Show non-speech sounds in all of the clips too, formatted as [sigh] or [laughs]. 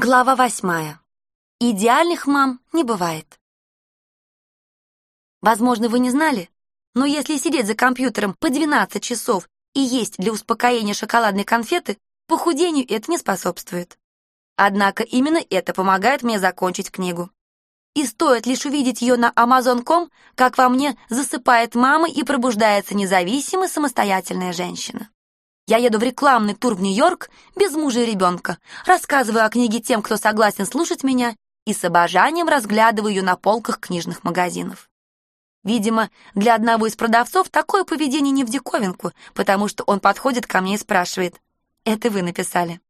Глава восьмая. Идеальных мам не бывает. Возможно, вы не знали, но если сидеть за компьютером по 12 часов и есть для успокоения шоколадные конфеты, похудению это не способствует. Однако именно это помогает мне закончить книгу. И стоит лишь увидеть ее на Amazon.com, как во мне засыпает мама и пробуждается независимая самостоятельная женщина. Я еду в рекламный тур в Нью-Йорк без мужа и ребенка, рассказываю о книге тем, кто согласен слушать меня, и с обожанием разглядываю ее на полках книжных магазинов. Видимо, для одного из продавцов такое поведение не в диковинку, потому что он подходит ко мне и спрашивает, «Это вы написали?»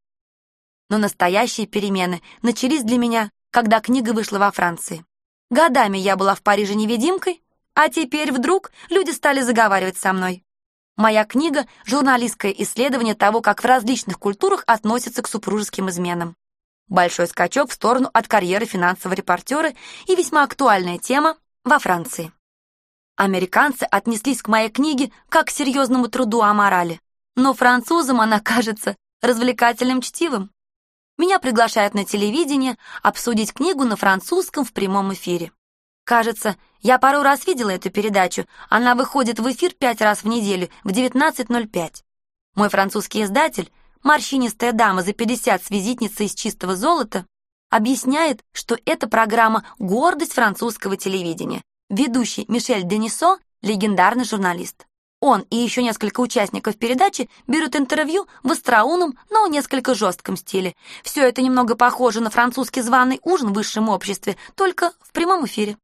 Но настоящие перемены начались для меня, когда книга вышла во Франции. Годами я была в Париже невидимкой, а теперь вдруг люди стали заговаривать со мной. Моя книга — журналистское исследование того, как в различных культурах относятся к супружеским изменам. Большой скачок в сторону от карьеры финансового репортера и весьма актуальная тема во Франции. Американцы отнеслись к моей книге как к серьезному труду о морали, но французам она кажется развлекательным чтивом. Меня приглашают на телевидение обсудить книгу на французском в прямом эфире. Кажется, я пару раз видела эту передачу. Она выходит в эфир пять раз в неделю в 19.05. Мой французский издатель, морщинистая дама за 50 с визитницей из чистого золота, объясняет, что эта программа — гордость французского телевидения. Ведущий Мишель Денисо — легендарный журналист. Он и еще несколько участников передачи берут интервью в остроумном, но несколько жестком стиле. Все это немного похоже на французский званый ужин в высшем обществе, только в прямом эфире.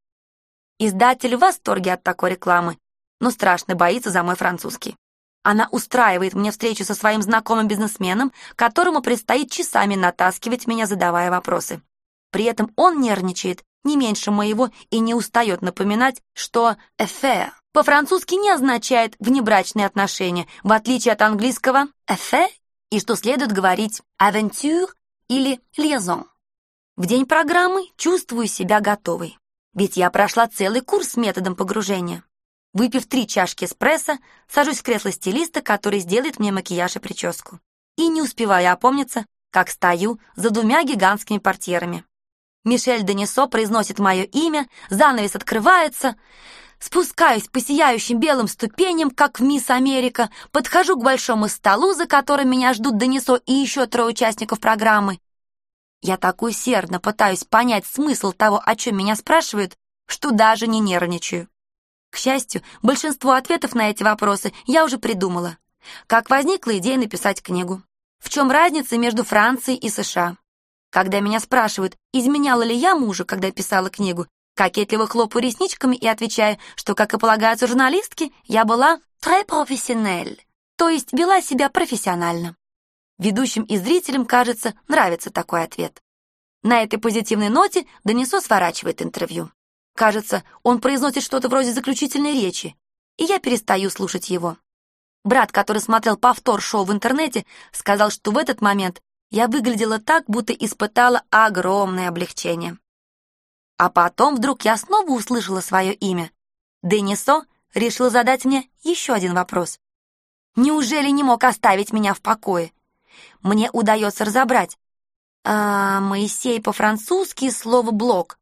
Издатель в восторге от такой рекламы, но страшно боится за мой французский. Она устраивает мне встречу со своим знакомым бизнесменом, которому предстоит часами натаскивать меня, задавая вопросы. При этом он нервничает не меньше моего и не устает напоминать, что «affaire» по-французски не означает «внебрачные отношения», в отличие от английского «affaire» и что следует говорить «aventure» или «liaison». В день программы чувствую себя готовой. Ведь я прошла целый курс методом погружения. Выпив три чашки эспрессо, сажусь в кресло стилиста, который сделает мне макияж и прическу. И не успеваю опомниться, как стою за двумя гигантскими портьерами. Мишель Денисо произносит мое имя, занавес открывается. Спускаюсь по сияющим белым ступеням, как в Мисс Америка, подхожу к большому столу, за которым меня ждут Денисо и еще трое участников программы, я так усердно пытаюсь понять смысл того, о чем меня спрашивают, что даже не нервничаю. К счастью, большинство ответов на эти вопросы я уже придумала. Как возникла идея написать книгу? В чем разница между Францией и США? Когда меня спрашивают, изменяла ли я мужу, когда писала книгу, кокетливо хлопаю ресничками и отвечаю, что, как и полагается журналистке, я была très professionnelle, то есть вела себя профессионально. Ведущим и зрителям, кажется, нравится такой ответ. На этой позитивной ноте Денисо сворачивает интервью. Кажется, он произносит что-то вроде заключительной речи, и я перестаю слушать его. Брат, который смотрел повтор шоу в интернете, сказал, что в этот момент я выглядела так, будто испытала огромное облегчение. А потом вдруг я снова услышала свое имя. Денисо решил задать мне еще один вопрос. Неужели не мог оставить меня в покое? Мне удается разобрать. А Моисей по-французски слово «блок».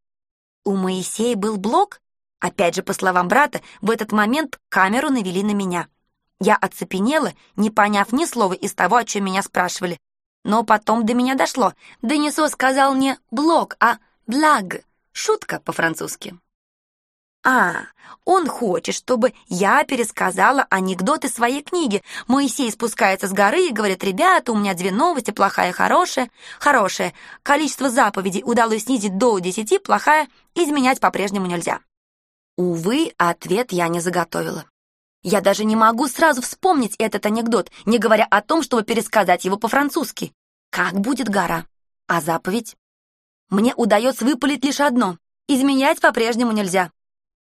У Моисея был блок? Опять же, по словам брата, в этот момент камеру навели на меня. Я оцепенела, не поняв ни слова из того, о чем меня спрашивали. Но потом до меня дошло. Денисо сказал не «блок», а «благ». Шутка по-французски. А, он хочет, чтобы я пересказала анекдоты своей книги. Моисей спускается с горы и говорит, ребята, у меня две новости, плохая и хорошая. Хорошая. Количество заповедей удалось снизить до десяти, плохая. Изменять по-прежнему нельзя. Увы, ответ я не заготовила. Я даже не могу сразу вспомнить этот анекдот, не говоря о том, чтобы пересказать его по-французски. Как будет гора? А заповедь? Мне удается выпалить лишь одно. Изменять по-прежнему нельзя.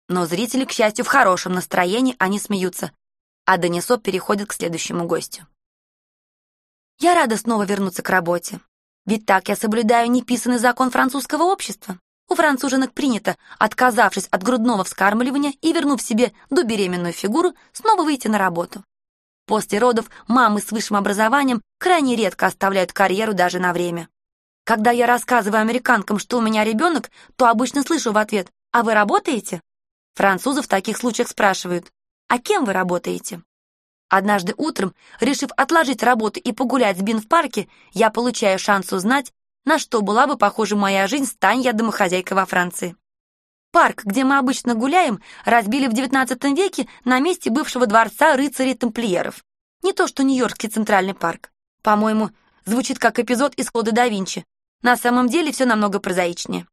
Но зрители, к счастью, в хорошем настроении, они смеются, а Денисо переходит к следующему гостю. Я рада снова вернуться к работе. Ведь так я соблюдаю неписанный закон французского общества. У француженок принято, отказавшись от грудного вскармливания и вернув себе добеременную фигуру, снова выйти на работу. После родов мамы с высшим образованием крайне редко оставляют карьеру даже на время. Когда я рассказываю американкам, что у меня ребенок, то обычно слышу в ответ «А вы работаете?» Французы в таких случаях спрашивают «А кем вы работаете?» Однажды утром, решив отложить работу и погулять с Бин в парке, я получаю шанс узнать, на что была бы похожа моя жизнь, стань я домохозяйкой во Франции. Парк, где мы обычно гуляем, разбили в XIX веке на месте бывшего дворца рыцарей-тамплиеров. Не то что Нью-Йоркский центральный парк. По-моему, звучит как эпизод из «Кода да Винчи». На самом деле все намного прозаичнее.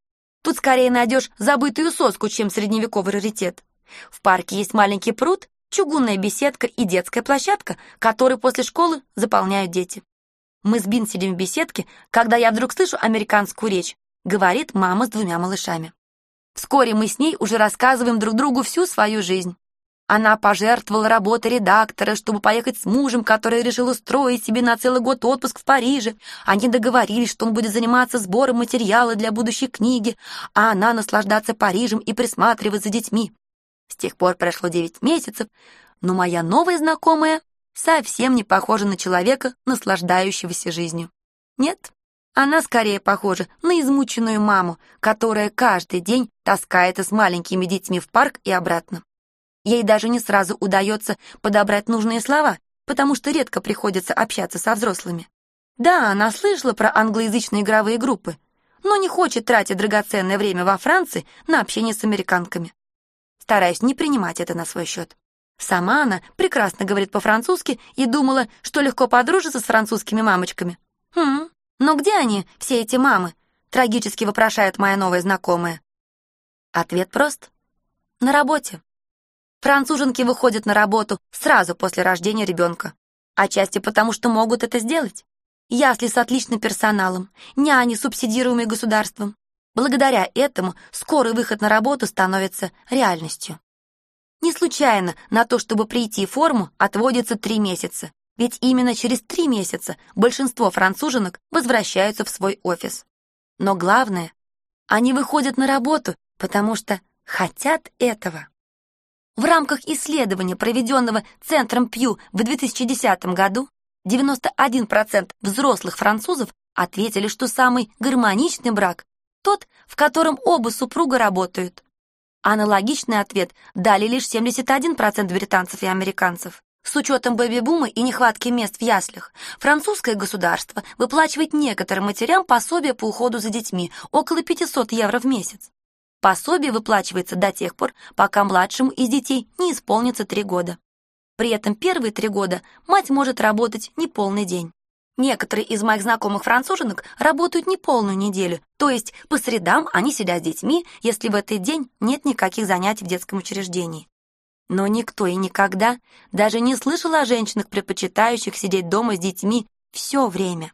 Тут скорее найдешь забытую соску, чем средневековый раритет. В парке есть маленький пруд, чугунная беседка и детская площадка, которые после школы заполняют дети. Мы с Бин сидим в беседке, когда я вдруг слышу американскую речь, говорит мама с двумя малышами. Вскоре мы с ней уже рассказываем друг другу всю свою жизнь. Она пожертвовала работой редактора, чтобы поехать с мужем, который решил устроить себе на целый год отпуск в Париже. Они договорились, что он будет заниматься сбором материала для будущей книги, а она наслаждаться Парижем и присматривать за детьми. С тех пор прошло девять месяцев, но моя новая знакомая совсем не похожа на человека, наслаждающегося жизнью. Нет, она скорее похожа на измученную маму, которая каждый день таскается с маленькими детьми в парк и обратно. Ей даже не сразу удается подобрать нужные слова, потому что редко приходится общаться со взрослыми. Да, она слышала про англоязычные игровые группы, но не хочет тратить драгоценное время во Франции на общение с американками. Стараюсь не принимать это на свой счет. Сама она прекрасно говорит по-французски и думала, что легко подружится с французскими мамочками. Хм, «Но где они, все эти мамы?» — трагически вопрошает моя новая знакомая. Ответ прост. На работе. Француженки выходят на работу сразу после рождения ребенка. Отчасти потому, что могут это сделать. Ясли с отличным персоналом, няни, субсидируемые государством. Благодаря этому скорый выход на работу становится реальностью. Не случайно на то, чтобы прийти в форму, отводится три месяца, ведь именно через три месяца большинство француженок возвращаются в свой офис. Но главное, они выходят на работу, потому что хотят этого. В рамках исследования, проведенного Центром Пью в 2010 году, 91% взрослых французов ответили, что самый гармоничный брак – тот, в котором оба супруга работают. Аналогичный ответ дали лишь 71% британцев и американцев. С учетом бэби-бума и нехватки мест в яслях, французское государство выплачивает некоторым матерям пособие по уходу за детьми около 500 евро в месяц. Пособие выплачивается до тех пор, пока младшему из детей не исполнится 3 года. При этом первые три года мать может работать не полный день. Некоторые из моих знакомых француженок работают не полную неделю, то есть по средам они сидят с детьми, если в этот день нет никаких занятий в детском учреждении. Но никто и никогда даже не слышал о женщинах, предпочитающих сидеть дома с детьми все время.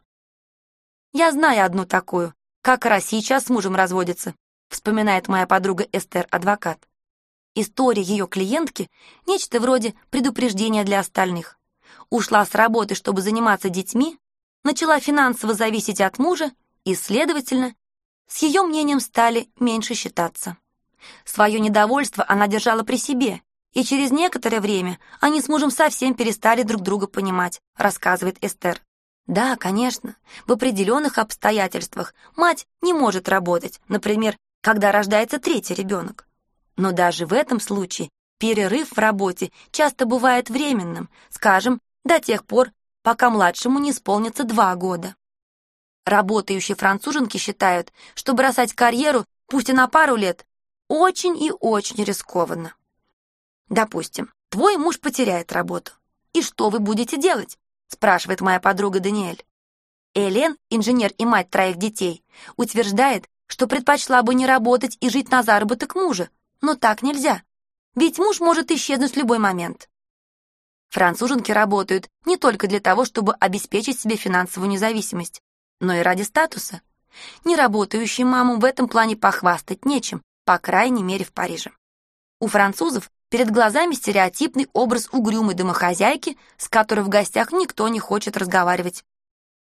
Я знаю одну такую, как раз сейчас с мужем разводится, вспоминает моя подруга Эстер, адвокат. История ее клиентки — нечто вроде предупреждения для остальных. Ушла с работы, чтобы заниматься детьми, начала финансово зависеть от мужа и, следовательно, с ее мнением стали меньше считаться. Свое недовольство она держала при себе и через некоторое время они с мужем совсем перестали друг друга понимать, рассказывает Эстер. Да, конечно, в определенных обстоятельствах мать не может работать, например, когда рождается третий ребенок. Но даже в этом случае перерыв в работе часто бывает временным, скажем, до тех пор, пока младшему не исполнится два года. Работающие француженки считают, что бросать карьеру, пусть и на пару лет, очень и очень рискованно. Допустим, твой муж потеряет работу. И что вы будете делать? спрашивает моя подруга Даниэль. Элен, инженер и мать троих детей, утверждает, что предпочла бы не работать и жить на заработок мужа, но так нельзя. Ведь муж может исчезнуть в любой момент. Француженки работают не только для того, чтобы обеспечить себе финансовую независимость, но и ради статуса. Неработающим мамам в этом плане похвастать нечем, по крайней мере в Париже. У французов Перед глазами стереотипный образ угрюмой домохозяйки, с которой в гостях никто не хочет разговаривать.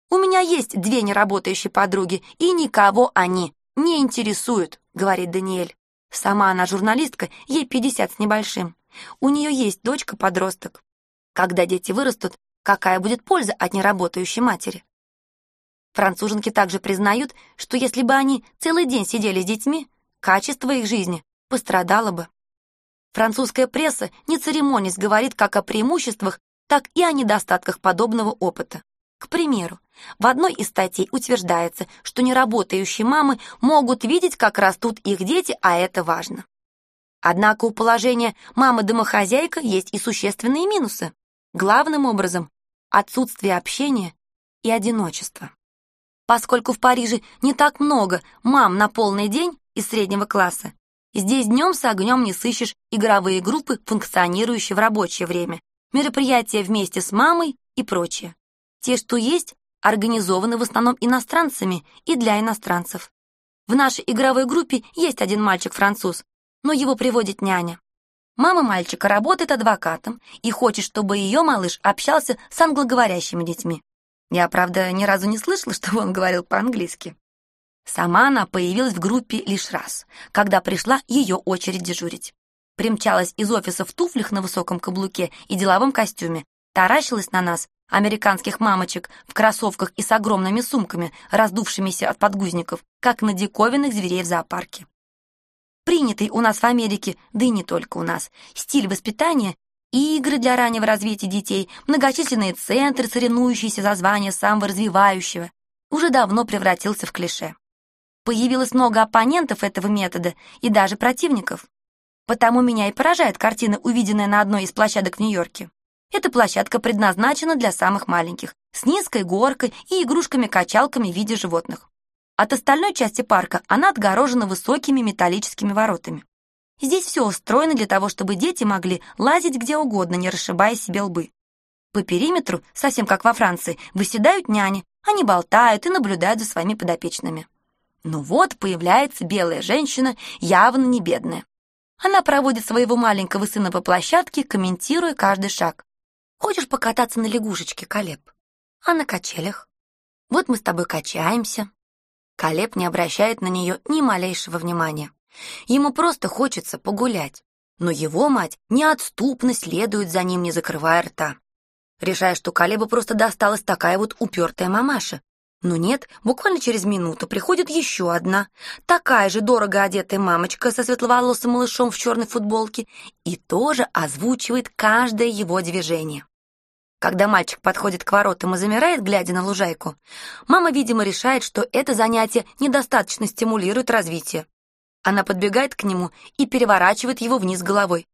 «У меня есть две неработающие подруги, и никого они не интересуют», — говорит Даниэль. Сама она журналистка, ей 50 с небольшим. У нее есть дочка-подросток. Когда дети вырастут, какая будет польза от неработающей матери? Француженки также признают, что если бы они целый день сидели с детьми, качество их жизни пострадало бы. Французская пресса, не церемонясь, говорит как о преимуществах, так и о недостатках подобного опыта. К примеру, в одной из статей утверждается, что неработающие мамы могут видеть, как растут их дети, а это важно. Однако у положения «мама-домохозяйка» есть и существенные минусы. Главным образом – отсутствие общения и одиночество. Поскольку в Париже не так много мам на полный день из среднего класса, здесь днем с огнем не сыщешь игровые группы, функционирующие в рабочее время, мероприятия вместе с мамой и прочее. Те, что есть, организованы в основном иностранцами и для иностранцев. В нашей игровой группе есть один мальчик-француз, но его приводит няня. Мама мальчика работает адвокатом и хочет, чтобы ее малыш общался с англоговорящими детьми. Я, правда, ни разу не слышала, [laughs] чтобы он говорил по-английски. Сама она появилась в группе лишь раз, когда пришла ее очередь дежурить. Примчалась из офиса в туфлях на высоком каблуке и деловом костюме, таращилась на нас, американских мамочек, в кроссовках и с огромными сумками, раздувшимися от подгузников, как на диковинных зверей в зоопарке. Принятый у нас в Америке, да и не только у нас, стиль воспитания игры для раннего развития детей, многочисленные центры, соревнующиеся за звание самого развивающего, уже давно превратился в клише. Появилось много оппонентов этого метода и даже противников. Потому меня и поражает картина, увиденная на одной из площадок в Нью-Йорке. Эта площадка предназначена для самых маленьких, с низкой горкой и игрушками-качалками в виде животных. От остальной части парка она отгорожена высокими металлическими воротами. Здесь все устроено для того, чтобы дети могли лазить где угодно, не расшибая себе лбы. По периметру, совсем как во Франции, выседают няни, они болтают и наблюдают за своими подопечными. Ну вот появляется белая женщина, явно не бедная. Она проводит своего маленького сына по площадке, комментируя каждый шаг. «Хочешь покататься на лягушечке, Калеб? А на качелях? Вот мы с тобой качаемся». Калеб не обращает на нее ни малейшего внимания. Ему просто хочется погулять. Но его мать неотступно следует за ним, не закрывая рта. Решая, что Калебу просто досталась такая вот упертая мамаша. Но нет, буквально через минуту приходит еще одна, такая же дорого одетая мамочка со светловолосым малышом в черной футболке и тоже озвучивает каждое его движение. Когда мальчик подходит к воротам и замирает, глядя на лужайку, мама, видимо, решает, что это занятие недостаточно стимулирует развитие. Она подбегает к нему и переворачивает его вниз головой.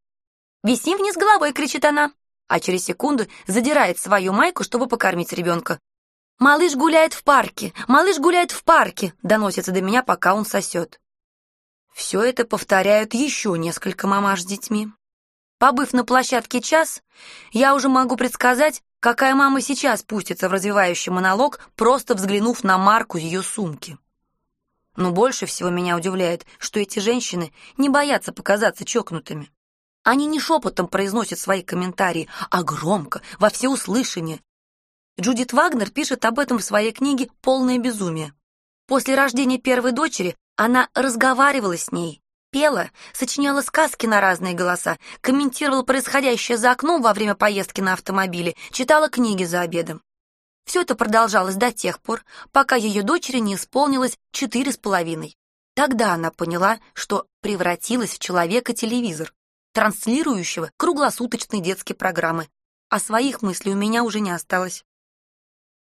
«Висим вниз головой!» — кричит она, а через секунду задирает свою майку, чтобы покормить ребенка. «Малыш гуляет в парке! Малыш гуляет в парке!» — доносится до меня, пока он сосет. Все это повторяют еще несколько мамаш с детьми. Побыв на площадке час, я уже могу предсказать, какая мама сейчас пустится в развивающий монолог, просто взглянув на марку ее сумки. Но больше всего меня удивляет, что эти женщины не боятся показаться чокнутыми. Они не шепотом произносят свои комментарии, а громко, во всеуслышание. Джудит Вагнер пишет об этом в своей книге «Полное безумие». После рождения первой дочери она разговаривала с ней, пела, сочиняла сказки на разные голоса, комментировала происходящее за окном во время поездки на автомобиле, читала книги за обедом. Все это продолжалось до тех пор, пока ее дочери не исполнилось четыре с половиной. Тогда она поняла, что превратилась в человека-телевизор, транслирующего круглосуточные детские программы, а своих мыслей у меня уже не осталось.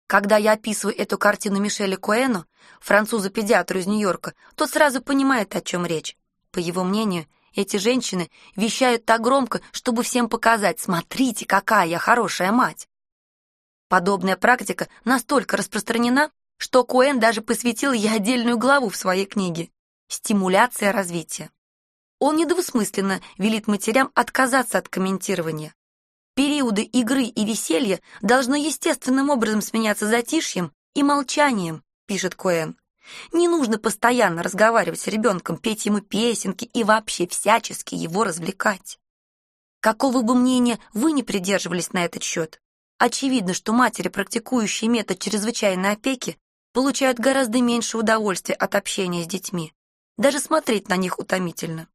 Когда я описываю эту картину Мишеля Куэну, француза-педиатру из Нью-Йорка, тот сразу понимает, о чем речь. По его мнению, эти женщины вещают так громко, чтобы всем показать, смотрите, какая я хорошая мать. Подобная практика настолько распространена, что Коэн даже посвятил ей отдельную главу в своей книге «Стимуляция развития». Он недвусмысленно велит матерям отказаться от комментирования. Периоды игры и веселья должны естественным образом сменяться затишьем и молчанием, пишет Коэн. Не нужно постоянно разговаривать с ребенком, петь ему песенки и вообще всячески его развлекать. Какого бы мнения вы ни придерживались на этот счет, Очевидно, что матери, практикующие метод чрезвычайной опеки, получают гораздо меньше удовольствия от общения с детьми. Даже смотреть на них утомительно.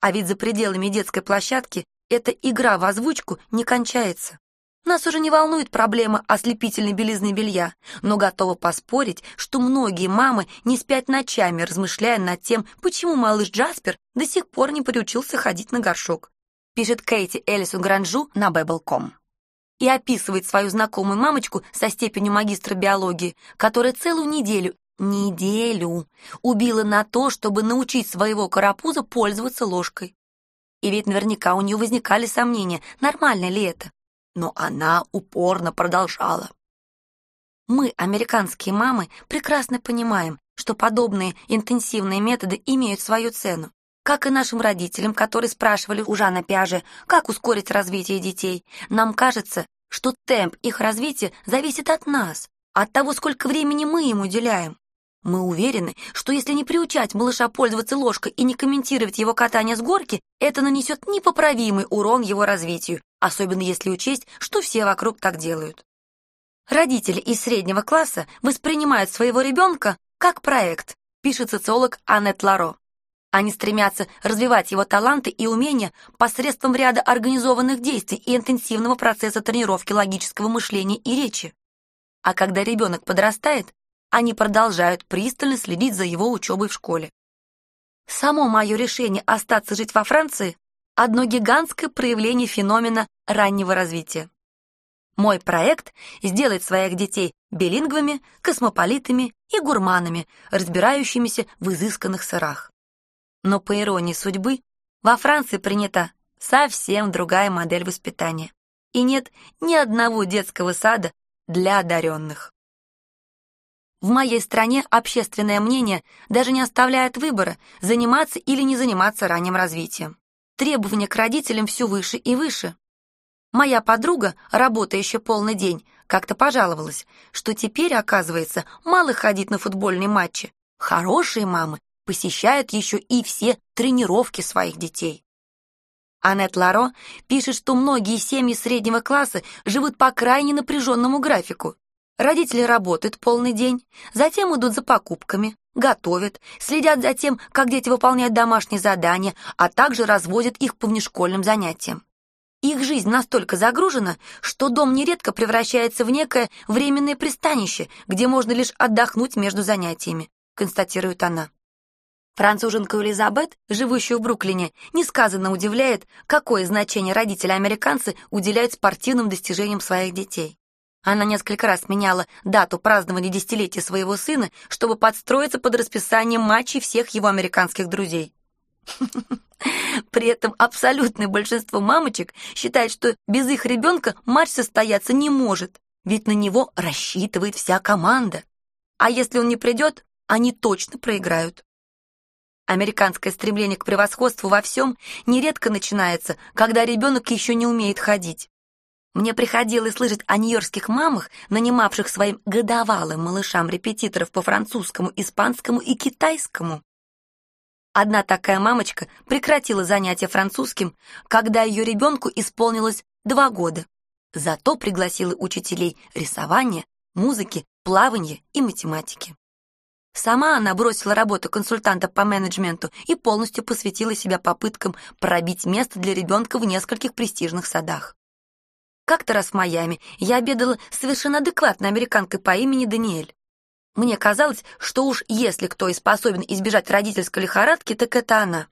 А ведь за пределами детской площадки эта игра в озвучку не кончается. Нас уже не волнует проблема ослепительной белизны белья, но готова поспорить, что многие мамы не спят ночами, размышляя над тем, почему малыш Джаспер до сих пор не приучился ходить на горшок. Пишет Кейти Эллисон Гранжу на Bebel.com. И описывает свою знакомую мамочку со степенью магистра биологии, которая целую неделю, неделю, убила на то, чтобы научить своего карапуза пользоваться ложкой. И ведь наверняка у нее возникали сомнения, нормально ли это но она упорно продолжала. Мы, американские мамы, прекрасно понимаем, что подобные интенсивные методы имеют свою цену. Как и нашим родителям, которые спрашивали у Жана Пяже, как ускорить развитие детей, нам кажется, что темп их развития зависит от нас, от того, сколько времени мы им уделяем. Мы уверены, что если не приучать малыша пользоваться ложкой и не комментировать его катание с горки, это нанесет непоправимый урон его развитию, особенно если учесть, что все вокруг так делают. Родители из среднего класса воспринимают своего ребенка как проект, пишет социолог Аннет Ларо. Они стремятся развивать его таланты и умения посредством ряда организованных действий и интенсивного процесса тренировки логического мышления и речи. А когда ребенок подрастает, они продолжают пристально следить за его учебой в школе. Само мое решение остаться жить во Франции – одно гигантское проявление феномена раннего развития. Мой проект – сделать своих детей билингвами, космополитами и гурманами, разбирающимися в изысканных сырах. Но по иронии судьбы, во Франции принята совсем другая модель воспитания. И нет ни одного детского сада для одаренных. В моей стране общественное мнение даже не оставляет выбора, заниматься или не заниматься ранним развитием. Требования к родителям все выше и выше. Моя подруга, работающая полный день, как-то пожаловалась, что теперь, оказывается, мало ходить на футбольные матчи. Хорошие мамы посещают еще и все тренировки своих детей. Аннет Ларо пишет, что многие семьи среднего класса живут по крайне напряженному графику. Родители работают полный день, затем идут за покупками, готовят, следят за тем, как дети выполняют домашние задания, а также развозят их по внешкольным занятиям. Их жизнь настолько загружена, что дом нередко превращается в некое временное пристанище, где можно лишь отдохнуть между занятиями, констатирует она. Француженка Элизабет, живущая в Бруклине, несказанно удивляет, какое значение родители-американцы уделяют спортивным достижениям своих детей. Она несколько раз меняла дату празднования десятилетия своего сына, чтобы подстроиться под расписание матчей всех его американских друзей. [laughs] При этом абсолютное большинство мамочек считает, что без их ребенка матч состояться не может, ведь на него рассчитывает вся команда. А если он не придет, они точно проиграют. Американское стремление к превосходству во всем нередко начинается, когда ребенок еще не умеет ходить. Мне приходилось слышать о нью-йоркских мамах, нанимавших своим годовалым малышам репетиторов по французскому, испанскому и китайскому. Одна такая мамочка прекратила занятия французским, когда ее ребенку исполнилось два года. Зато пригласила учителей рисования, музыки, плавания и математики. Сама она бросила работу консультанта по менеджменту и полностью посвятила себя попыткам пробить место для ребенка в нескольких престижных садах. Как-то раз в Майами я обедала совершенно адекватной американкой по имени Даниэль. Мне казалось, что уж если кто и способен избежать родительской лихорадки, так это она.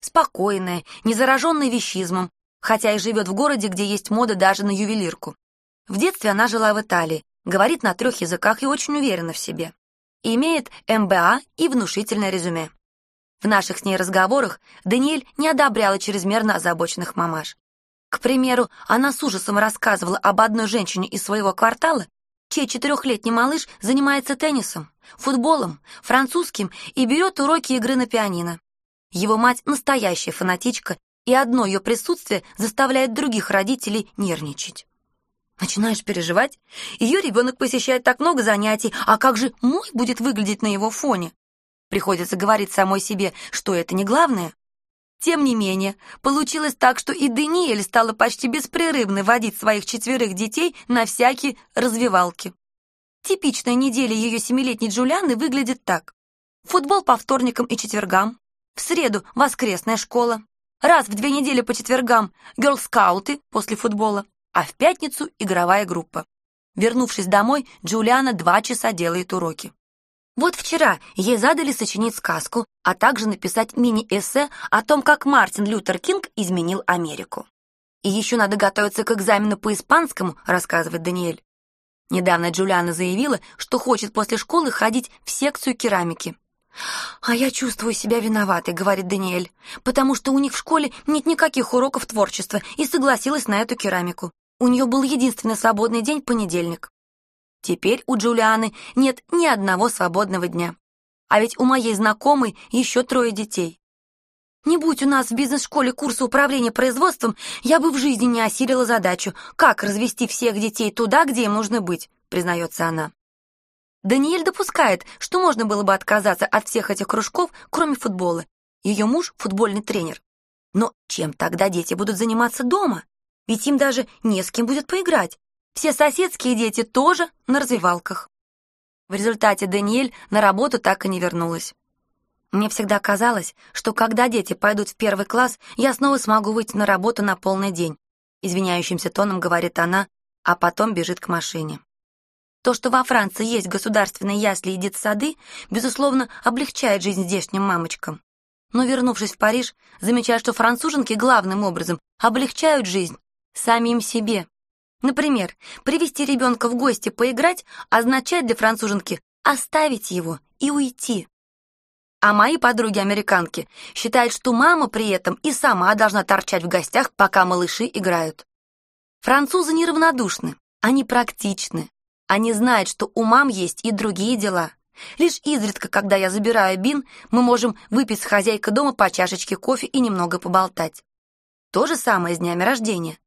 Спокойная, не зараженная вещизмом, хотя и живет в городе, где есть мода даже на ювелирку. В детстве она жила в Италии, говорит на трех языках и очень уверена в себе. Имеет МБА и внушительное резюме. В наших с ней разговорах Даниэль не одобряла чрезмерно озабоченных мамаш. К примеру, она с ужасом рассказывала об одной женщине из своего квартала, чей четырехлетний малыш занимается теннисом, футболом, французским и берет уроки игры на пианино. Его мать настоящая фанатичка, и одно ее присутствие заставляет других родителей нервничать. Начинаешь переживать? Ее ребенок посещает так много занятий, а как же мой будет выглядеть на его фоне? Приходится говорить самой себе, что это не главное. Тем не менее, получилось так, что и Даниэль стала почти беспрерывно водить своих четверых детей на всякие развивалки. Типичная неделя ее семилетней Джулианы выглядит так. Футбол по вторникам и четвергам, в среду воскресная школа, раз в две недели по четвергам герлскауты после футбола, а в пятницу игровая группа. Вернувшись домой, Джулиана два часа делает уроки. Вот вчера ей задали сочинить сказку, а также написать мини-эссе о том, как Мартин Лютер Кинг изменил Америку. И еще надо готовиться к экзамену по испанскому, рассказывает Даниэль. Недавно Джулиана заявила, что хочет после школы ходить в секцию керамики. «А я чувствую себя виноватой», — говорит Даниэль, «потому что у них в школе нет никаких уроков творчества и согласилась на эту керамику. У нее был единственный свободный день — понедельник. Теперь у Джулианы нет ни одного свободного дня. А ведь у моей знакомой еще трое детей. Не будь у нас в бизнес-школе курса управления производством, я бы в жизни не осилила задачу, как развести всех детей туда, где им нужно быть, признается она. Даниэль допускает, что можно было бы отказаться от всех этих кружков, кроме футбола. Ее муж — футбольный тренер. Но чем тогда дети будут заниматься дома? Ведь им даже не с кем будет поиграть. Все соседские дети тоже на развивалках. В результате Даниэль на работу так и не вернулась. Мне всегда казалось, что когда дети пойдут в первый класс, я снова смогу выйти на работу на полный день. Извиняющимся тоном говорит она, а потом бежит к машине. То, что во Франции есть государственные ясли и детсады, безусловно, облегчает жизнь здешним мамочкам. Но, вернувшись в Париж, замечаю, что француженки главным образом облегчают жизнь самим себе. Например, привести ребенка в гости поиграть означает для француженки оставить его и уйти. А мои подруги-американки считают, что мама при этом и сама должна торчать в гостях, пока малыши играют. Французы неравнодушны, они практичны. Они знают, что у мам есть и другие дела. Лишь изредка, когда я забираю Бин, мы можем выпить с хозяйкой дома по чашечке кофе и немного поболтать. То же самое с днями рождения.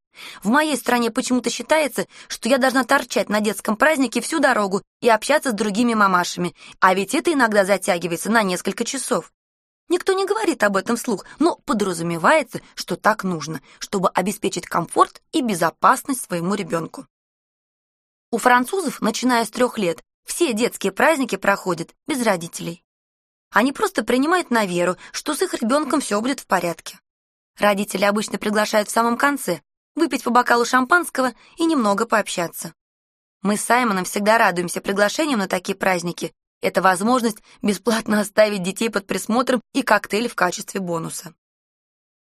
В моей стране почему-то считается, что я должна торчать на детском празднике всю дорогу и общаться с другими мамашами, а ведь это иногда затягивается на несколько часов. Никто не говорит об этом вслух, но подразумевается, что так нужно, чтобы обеспечить комфорт и безопасность своему ребенку. У французов, начиная с трех лет, все детские праздники проходят без родителей. Они просто принимают на веру, что с их ребенком все будет в порядке. Родители обычно приглашают в самом конце, выпить по бокалу шампанского и немного пообщаться. Мы с Саймоном всегда радуемся приглашениям на такие праздники. Это возможность бесплатно оставить детей под присмотром и коктейль в качестве бонуса.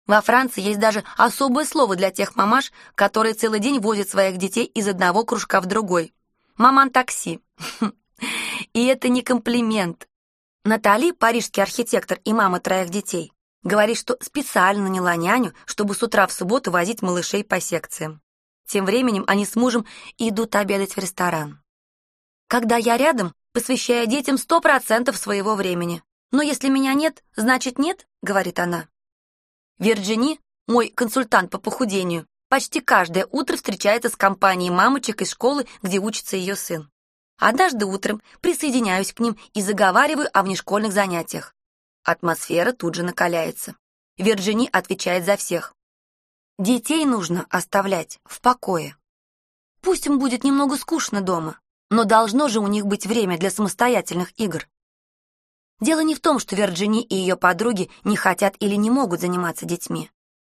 Во Франции есть даже особое слово для тех мамаш, которые целый день возят своих детей из одного кружка в другой. Маман-такси. [laughs] И это не комплимент. Натали, парижский архитектор и мама троих детей, Говорит, что специально наняла няню, чтобы с утра в субботу возить малышей по секциям. Тем временем они с мужем идут обедать в ресторан. Когда я рядом, посвящаю детям сто процентов своего времени. Но если меня нет, значит нет, говорит она. Вирджини, мой консультант по похудению, почти каждое утро встречается с компанией мамочек из школы, где учится ее сын. Однажды утром присоединяюсь к ним и заговариваю о внешкольных занятиях. Атмосфера тут же накаляется. Вирджини отвечает за всех. Детей нужно оставлять в покое. Пусть им будет немного скучно дома, но должно же у них быть время для самостоятельных игр. Дело не в том, что Вирджини и ее подруги не хотят или не могут заниматься детьми.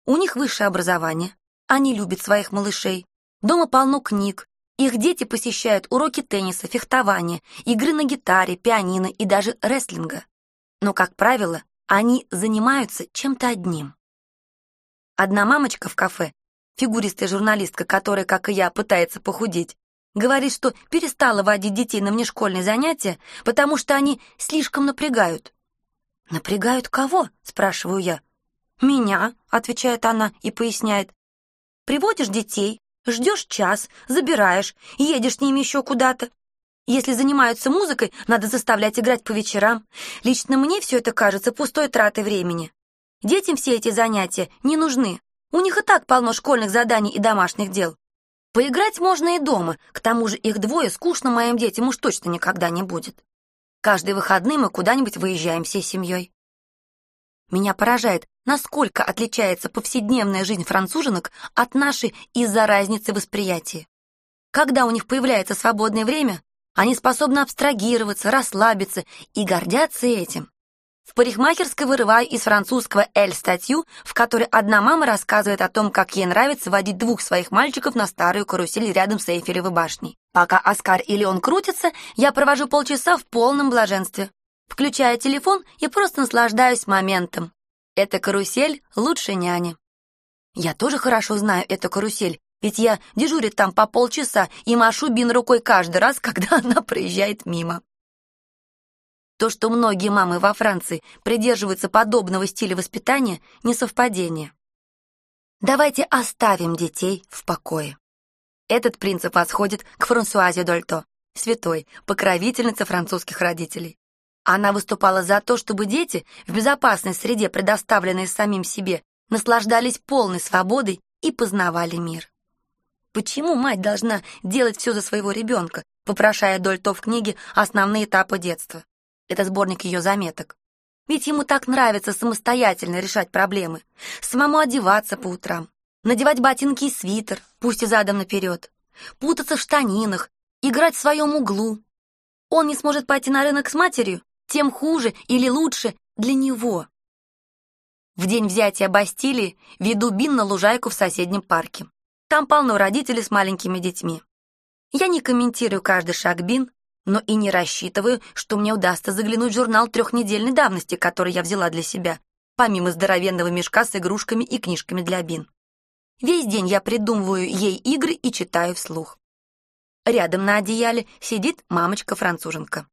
У них высшее образование, они любят своих малышей, дома полно книг, их дети посещают уроки тенниса, фехтования, игры на гитаре, пианино и даже рестлинга но, как правило, они занимаются чем-то одним. Одна мамочка в кафе, фигуристая журналистка, которая, как и я, пытается похудеть, говорит, что перестала водить детей на внешкольные занятия, потому что они слишком напрягают. «Напрягают кого?» — спрашиваю я. «Меня», — отвечает она и поясняет. «Приводишь детей, ждешь час, забираешь, едешь с ними еще куда-то, если занимаются музыкой, надо заставлять играть по вечерам. Лично мне все это кажется пустой тратой времени. Детям все эти занятия не нужны. У них и так полно школьных заданий и домашних дел. Поиграть можно и дома, к тому же их двое, скучно моим детям уж точно никогда не будет. Каждые выходные мы куда-нибудь выезжаем всей семьей. Меня поражает, насколько отличается повседневная жизнь француженок от нашей из-за разницы восприятия. Когда у них появляется свободное время, они способны абстрагироваться, расслабиться и гордятся этим. В парикмахерской вырываю из французского «Эль» статью, в которой одна мама рассказывает о том, как ей нравится водить двух своих мальчиков на старую карусель рядом с Эйфелевой башней. Пока Оскар и Леон крутятся, я провожу полчаса в полном блаженстве. Включаю телефон и просто наслаждаюсь моментом. Эта карусель лучше няни. Я тоже хорошо знаю эту карусель, ведь я дежурю там по полчаса и машу Бин рукой каждый раз, [laughs] когда она проезжает мимо. То, что многие мамы во Франции придерживаются подобного стиля воспитания, не совпадение. Давайте оставим детей в покое. Этот принцип восходит к Франсуазе Дольто, святой, покровительнице французских родителей. Она выступала за то, чтобы дети в безопасной среде, предоставленной самим себе, наслаждались полной свободой и познавали мир. Почему мать должна делать все за своего ребенка, вопрошая Дольто в книге «Основные этапы детства»? Это сборник ее заметок. Ведь ему так нравится самостоятельно решать проблемы, самому одеваться по утрам, надевать ботинки и свитер, пусть и задом наперед, путаться в штанинах, играть в своем углу. Он не сможет пойти на рынок с матерью, тем хуже или лучше для него. В день взятия Бастилии веду Бин на лужайку в соседнем парке. Там полно родителей с маленькими детьми. Я не комментирую каждый шаг Бин, но и не рассчитываю, что мне удастся заглянуть в журнал трехнедельной давности, который я взяла для себя, помимо здоровенного мешка с игрушками и книжками для Бин. Весь день я придумываю ей игры и читаю вслух. Рядом на одеяле сидит мамочка-француженка.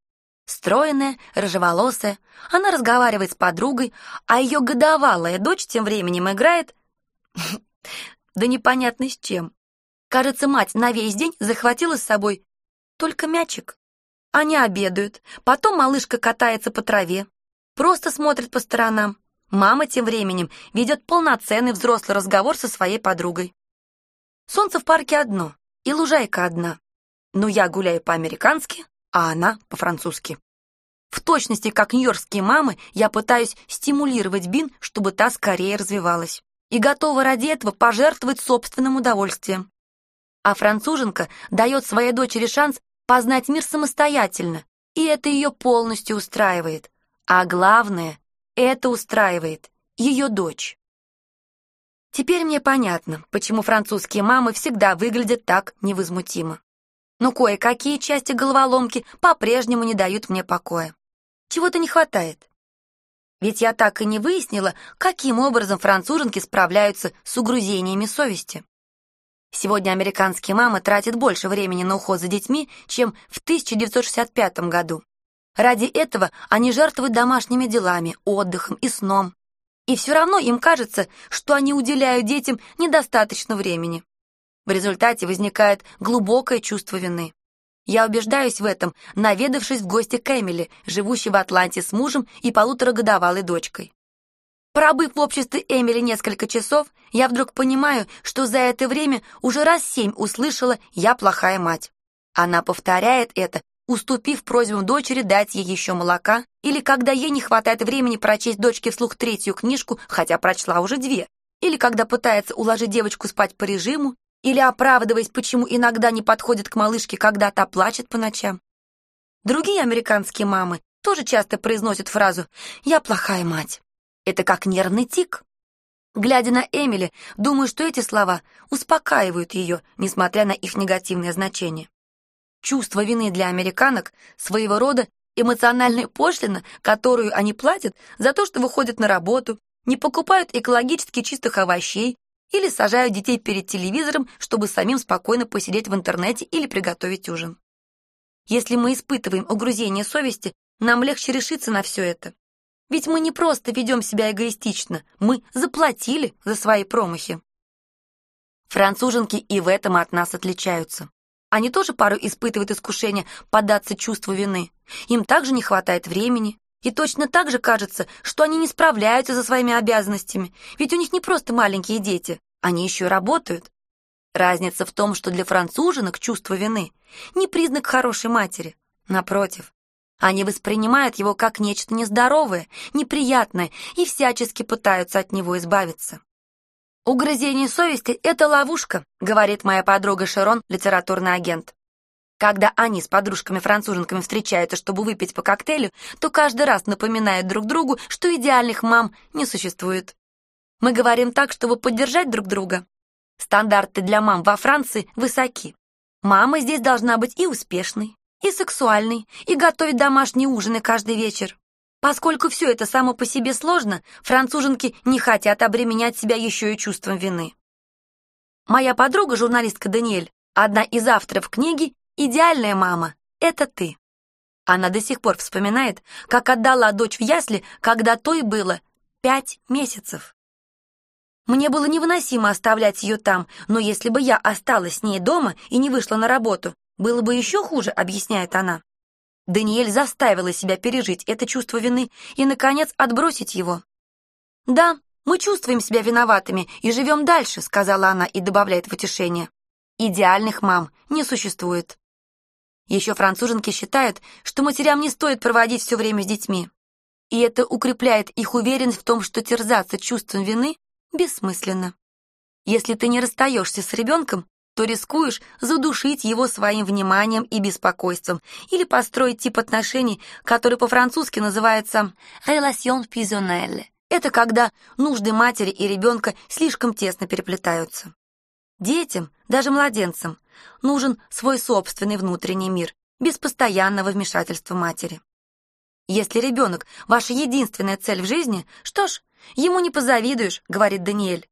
Стройная, рыжеволосая, она разговаривает с подругой, а ее годовалая дочь тем временем играет... да непонятно с чем. Кажется, мать на весь день захватила с собой только мячик. Они обедают, потом малышка катается по траве, просто смотрит по сторонам. Мама тем временем ведет полноценный взрослый разговор со своей подругой. Солнце в парке одно, и лужайка одна. Но я гуляю по-американски, а она по-французски. В точности, как нью-йоркские мамы, я пытаюсь стимулировать Бин, чтобы та скорее развивалась. И готова ради этого пожертвовать собственным удовольствием. А француженка дает своей дочери шанс познать мир самостоятельно, и это ее полностью устраивает. А главное, это устраивает ее дочь. Теперь мне понятно, почему французские мамы всегда выглядят так невозмутимо. Но кое-какие части головоломки по-прежнему не дают мне покоя. Чего-то не хватает. Ведь я так и не выяснила, каким образом француженки справляются с угрызениями совести. Сегодня американские мамы тратят больше времени на уход за детьми, чем в 1965 году. Ради этого они жертвуют домашними делами, отдыхом и сном. И все равно им кажется, что они уделяют детям недостаточно времени. В результате возникает глубокое чувство вины. Я убеждаюсь в этом, наведавшись в гости к Эмили, живущей в Атланте с мужем и полуторагодовалой дочкой. Пробыв в обществе Эмили несколько часов, я вдруг понимаю, что за это время уже раз семь услышала «я плохая мать». Она повторяет это, уступив просьбам дочери дать ей еще молока, или когда ей не хватает времени прочесть дочке вслух третью книжку, хотя прочла уже две, или когда пытается уложить девочку спать по режиму, или оправдываясь, почему иногда не подходит к малышке, когда та плачет по ночам. Другие американские мамы тоже часто произносят фразу «я плохая мать». Это как нервный тик. Глядя на Эмили, думаю, что эти слова успокаивают ее, несмотря на их негативное значение. Чувство вины для американок — своего рода эмоциональная пошлина, которую они платят за то, что выходят на работу, не покупают экологически чистых овощей или сажают детей перед телевизором, чтобы самим спокойно посидеть в интернете или приготовить ужин. Если мы испытываем угрызение совести, нам легче решиться на все это. Ведь мы не просто ведем себя эгоистично, мы заплатили за свои промахи. Француженки и в этом от нас отличаются. Они тоже пару испытывают искушение поддаться чувству вины. Им также не хватает времени. И точно так же кажется, что они не справляются со своими обязанностями, ведь у них не просто маленькие дети, они еще работают. Разница в том, что для француженок чувство вины не признак хорошей матери. Напротив, они воспринимают его как нечто нездоровое, неприятное и всячески пытаются от него избавиться. «Угрызение совести — это ловушка», — говорит моя подруга Шерон, литературный агент. Когда они с подружками-француженками встречаются, чтобы выпить по коктейлю, то каждый раз напоминают друг другу, что идеальных мам не существует. Мы говорим так, чтобы поддержать друг друга. Стандарты для мам во Франции высоки. Мама здесь должна быть и успешной, и сексуальной, и готовить домашние ужины каждый вечер. Поскольку все это само по себе сложно, француженки не хотят обременять себя еще и чувством вины. Моя подруга, журналистка Даниэль, одна из авторов книги «Идеальная мама — это ты». Она до сих пор вспоминает, как отдала дочь в ясли, когда той было пять месяцев. Мне было невыносимо оставлять ее там, но если бы я осталась с ней дома и не вышла на работу, было бы еще хуже, объясняет она. Даниэль заставила себя пережить это чувство вины и, наконец, отбросить его. «Да, мы чувствуем себя виноватыми и живем дальше», сказала она и добавляет в утешение. «Идеальных мам не существует». Еще француженки считают, что матерям не стоит проводить все время с детьми. И это укрепляет их уверенность в том, что терзаться чувством вины бессмысленно. Если ты не расстаешься с ребенком, то рискуешь задушить его своим вниманием и беспокойством или построить тип отношений, который по-французски называется «relation fusionnelle». Это когда нужды матери и ребенка слишком тесно переплетаются. Детям, даже младенцам, нужен свой собственный внутренний мир, без постоянного вмешательства матери. Если ребенок – ваша единственная цель в жизни, что ж, ему не позавидуешь, говорит Даниэль.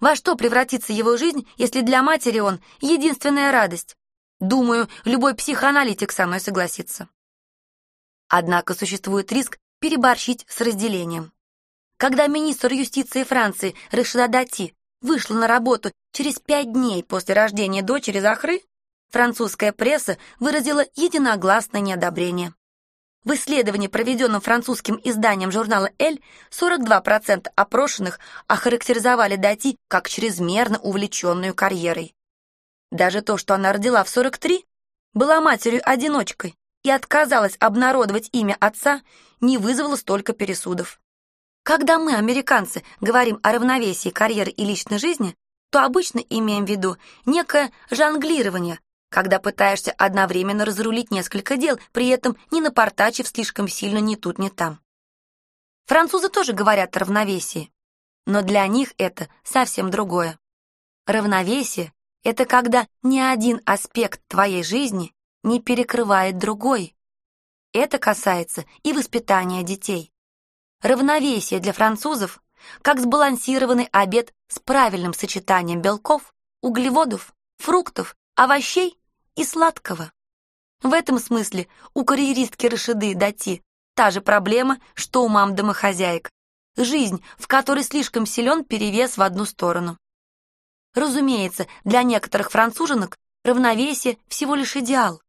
Во что превратится его жизнь, если для матери он единственная радость? Думаю, любой психоаналитик со мной согласится. Однако существует риск переборщить с разделением. Когда министр юстиции Франции Рашида Дати вышла на работу через пять дней после рождения дочери Захры, французская пресса выразила единогласное неодобрение. В исследовании, проведенном французским изданием журнала «Эль», 42% опрошенных охарактеризовали Дати как чрезмерно увлеченную карьерой. Даже то, что она родила в 43, была матерью-одиночкой и отказалась обнародовать имя отца, не вызвало столько пересудов. Когда мы, американцы, говорим о равновесии карьеры и личной жизни, то обычно имеем в виду некое жонглирование, когда пытаешься одновременно разрулить несколько дел, при этом не напортачив слишком сильно ни тут, ни там. Французы тоже говорят о равновесии, но для них это совсем другое. Равновесие — это когда ни один аспект твоей жизни не перекрывает другой. Это касается и воспитания детей. Равновесие для французов как сбалансированный обед с правильным сочетанием белков, углеводов, фруктов овощей и сладкого. В этом смысле у карьеристки Рашиды Дати та же проблема, что у мам-домохозяек. Жизнь, в которой слишком силен перевес в одну сторону. Разумеется, для некоторых француженок равновесие всего лишь идеал,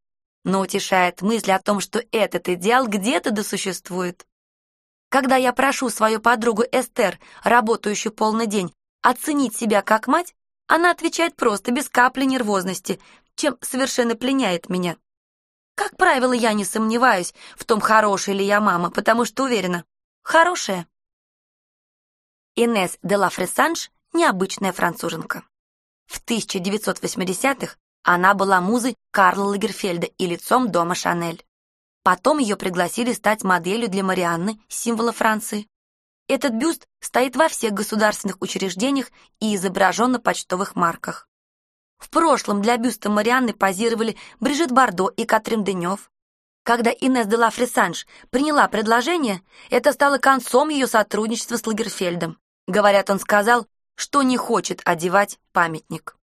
но утешает мысль о том, что этот идеал где-то досуществует. Когда я прошу свою подругу Эстер, работающую полный день, оценить себя как мать, она отвечает просто, без капли нервозности, чем совершенно пленяет меня. Как правило, я не сомневаюсь в том, хорошая ли я мама, потому что уверена, хорошая. Инес де ла Фресанж — необычная француженка. В 1980-х она была музой Карла Лагерфельда и лицом дома Шанель. Потом ее пригласили стать моделью для Марианны, символа Франции. Этот бюст стоит во всех государственных учреждениях и изображен на почтовых марках. В прошлом для бюста Марианны позировали Брижит Бардо и Катрин Денев. Когда Инесс де ла Фрисанж приняла предложение, это стало концом ее сотрудничества с Лагерфельдом. Говорят, он сказал, что не хочет одевать памятник.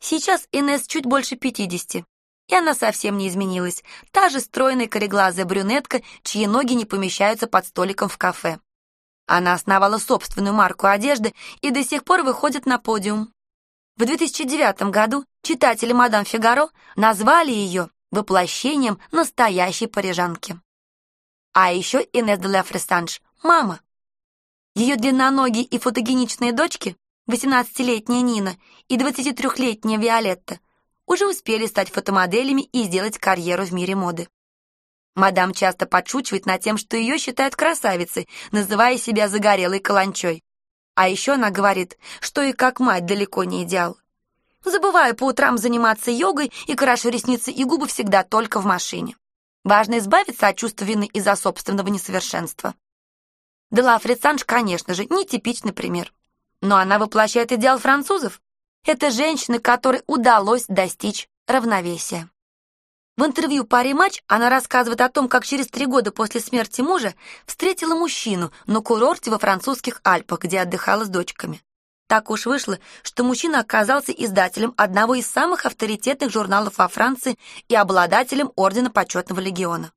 Сейчас Инесс чуть больше 50, и она совсем не изменилась. Та же стройная кореглазая брюнетка, чьи ноги не помещаются под столиком в кафе. Она основала собственную марку одежды и до сих пор выходит на подиум. В 2009 году читатели «Мадам Фигаро» назвали ее воплощением настоящей парижанки. А еще Инесс де ла Фресанж — мама. Ее длинноногие и фотогеничные дочки, 18-летняя Нина и 23-летняя Виолетта, уже успели стать фотомоделями и сделать карьеру в мире моды. Мадам часто подшучивает над тем, что ее считают красавицей, называя себя загорелой каланчой. А еще она говорит, что и как мать далеко не идеал. Забываю по утрам заниматься йогой и крашу ресницы и губы всегда только в машине. Важно избавиться от чувства вины из-за собственного несовершенства. Дела Фрицанж, конечно же, нетипичный пример. Но она воплощает идеал французов. Это женщина, которой удалось достичь равновесия. В интервью паре матч она рассказывает о том, как через три года после смерти мужа встретила мужчину на курорте во французских Альпах, где отдыхала с дочками. Так уж вышло, что мужчина оказался издателем одного из самых авторитетных журналов во Франции и обладателем Ордена Почетного Легиона.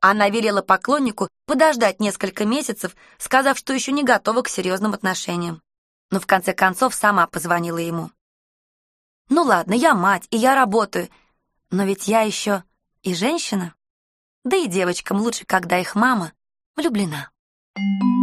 Она велела поклоннику подождать несколько месяцев, сказав, что еще не готова к серьезным отношениям. Но в конце концов сама позвонила ему. «Ну ладно, я мать, и я работаю, но ведь я еще и женщина. Да и девочкам лучше, когда их мама влюблена. Thank.